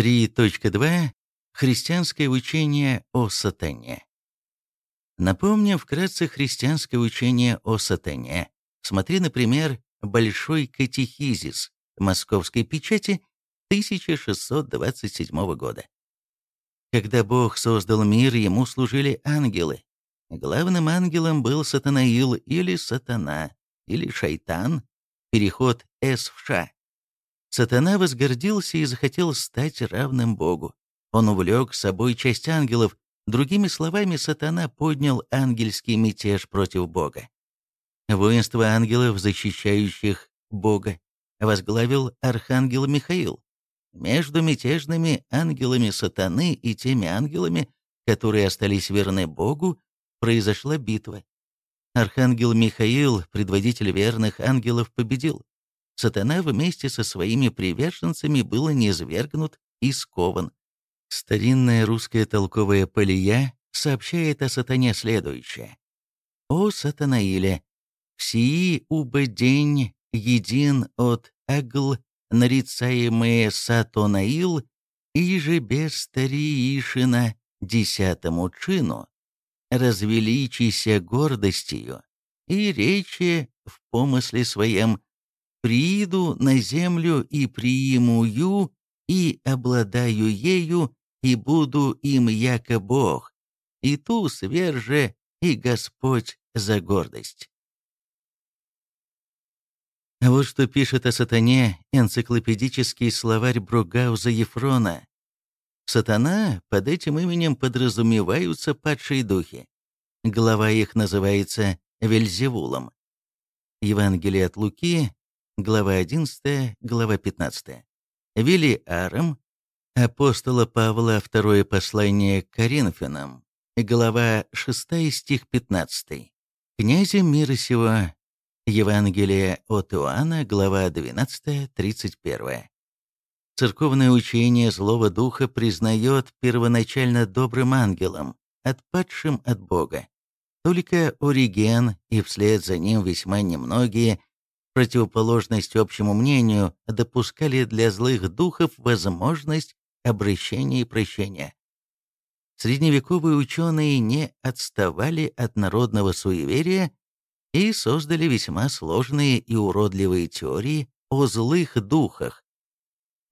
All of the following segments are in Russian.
3.2. Христианское учение о сатане. Напомним вкратце христианское учение о сатане. Смотри, например, Большой катехизис Московской печати 1627 года. Когда Бог создал мир, ему служили ангелы. Главным ангелом был Сатанаил или Сатана, или Шайтан, переход «с» в «ша». Сатана возгордился и захотел стать равным Богу. Он увлек с собой часть ангелов, другими словами, Сатана поднял ангельский мятеж против Бога. Воинство ангелов, защищающих Бога, возглавил архангел Михаил. Между мятежными ангелами сатаны и теми ангелами, которые остались верны Богу, произошла битва. Архангел Михаил, предводитель верных ангелов, победил. Сатана вместе со своими приверженцами был низвергнут и скован. Старинная русская толковая полия сообщает о сатане следующее. «О сатанаиле, всии убы день един от агл, нарицаемые сатонаил, и же без стариишина десятому чину, развеличися гордостью, и речи в помысле своем, прииду на землю и приимую, и обладаю ею, и буду им яко Бог, и ту сверже и Господь за гордость. Вот что пишет о сатане энциклопедический словарь Бругауза Ефрона. Сатана под этим именем подразумеваются падшие духи. Глава их называется Вельзевулом. Евангелие от Луки, глава 11, глава 15. Велиаром, апостола Павла, второе послание к Коринфянам, глава 6, стих 15. Князем мира сего, Евангелие от Иоанна, глава 12, 31. Церковное учение злого духа признает первоначально добрым ангелом, отпадшим от Бога. Только Ориген и вслед за ним весьма немногие, противоположность общему мнению, допускали для злых духов возможность обращения и прощения. Средневековые ученые не отставали от народного суеверия и создали весьма сложные и уродливые теории о злых духах.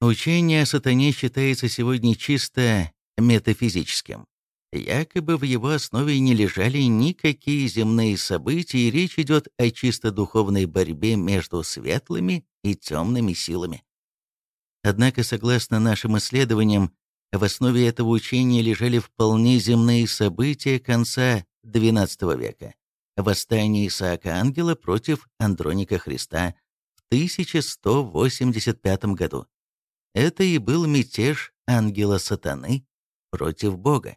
Учение о сатане считается сегодня чисто метафизическим. Якобы в его основе не лежали никакие земные события, и речь идет о чисто духовной борьбе между светлыми и темными силами. Однако, согласно нашим исследованиям, в основе этого учения лежали вполне земные события конца XII века восстание Исаака Ангела против Андроника Христа в 1185 году. Это и был мятеж ангела сатаны против Бога.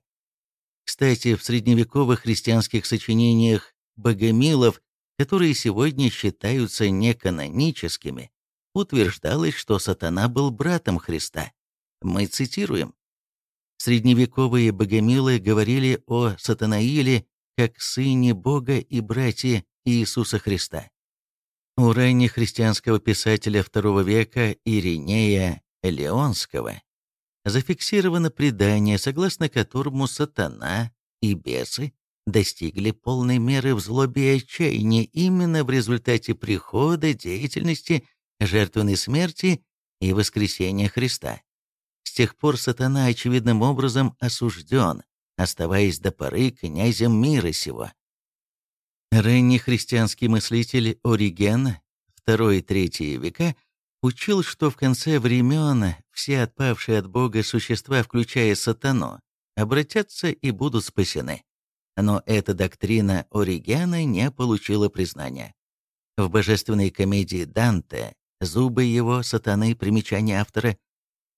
Кстати, в средневековых христианских сочинениях богомилов, которые сегодня считаются неканоническими, утверждалось, что сатана был братом Христа. Мы цитируем. Средневековые богомилы говорили о Сатанаиле как сыне Бога и брате Иисуса Христа. У раннехристианского писателя II века Иринея Леонского зафиксировано предание, согласно которому сатана и бесы достигли полной меры в злобе и отчаянии именно в результате прихода, деятельности, жертвенной смерти и воскресения Христа. С тех пор сатана очевидным образом осужден, оставаясь до поры князем мира сего. Ранний христианский мыслитель Ориген, II-III века, учил, что в конце времен все отпавшие от Бога существа, включая сатану, обратятся и будут спасены. Но эта доктрина Оригена не получила признания. В божественной комедии Данте зубы его, сатаны, примечание автора,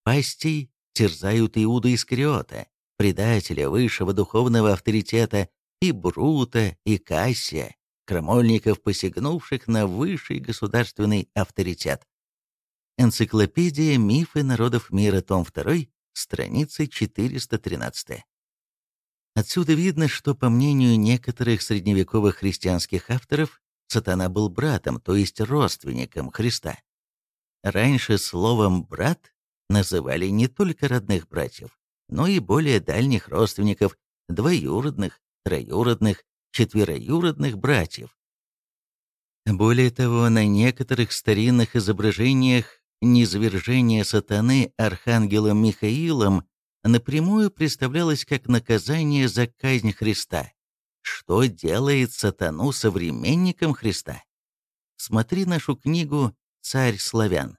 пастей терзают Иуда Искариота, предателя высшего духовного авторитета, и Брута, и Кассия, крамольников, посягнувших на высший государственный авторитет. Энциклопедия «Мифы народов мира», том 2, страница 413. Отсюда видно, что, по мнению некоторых средневековых христианских авторов, сатана был братом, то есть родственником Христа. Раньше словом «брат» называли не только родных братьев, но и более дальних родственников, двоюродных, троюродных, четвероюродных братьев. Более того, на некоторых старинных изображениях низвержение сатаны архангелом Михаилом напрямую представлялось как наказание за казнь Христа. Что делает сатану современником Христа? Смотри нашу книгу «Царь славян».